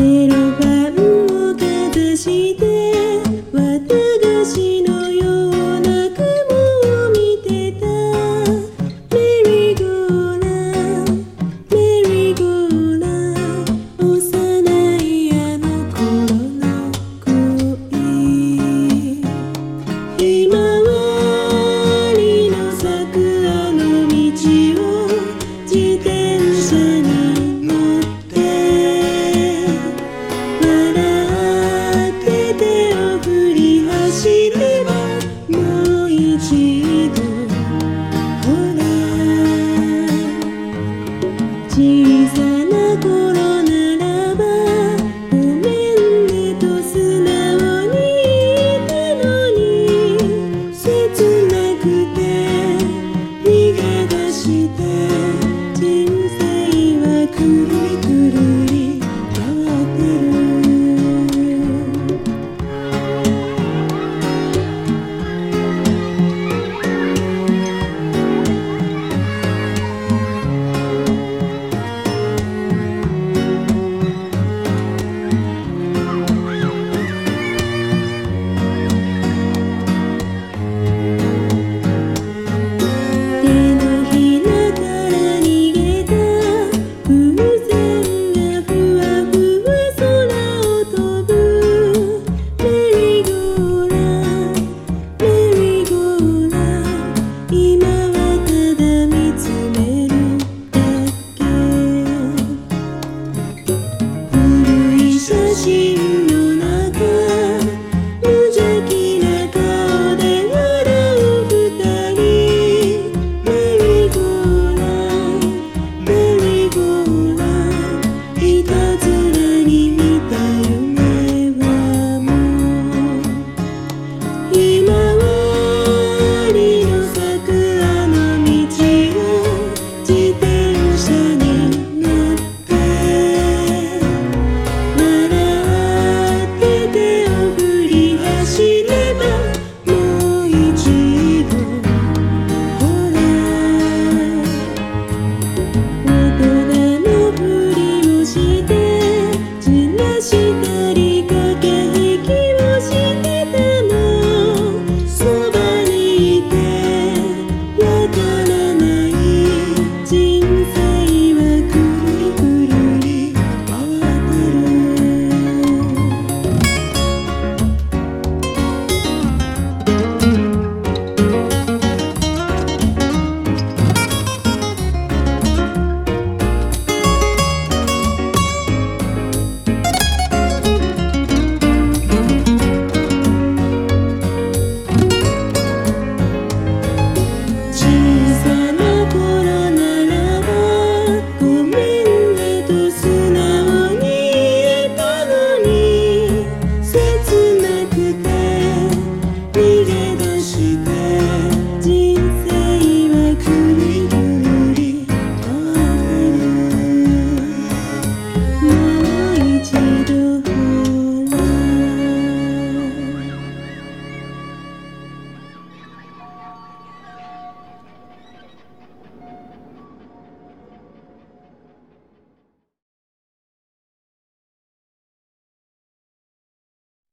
Pero you.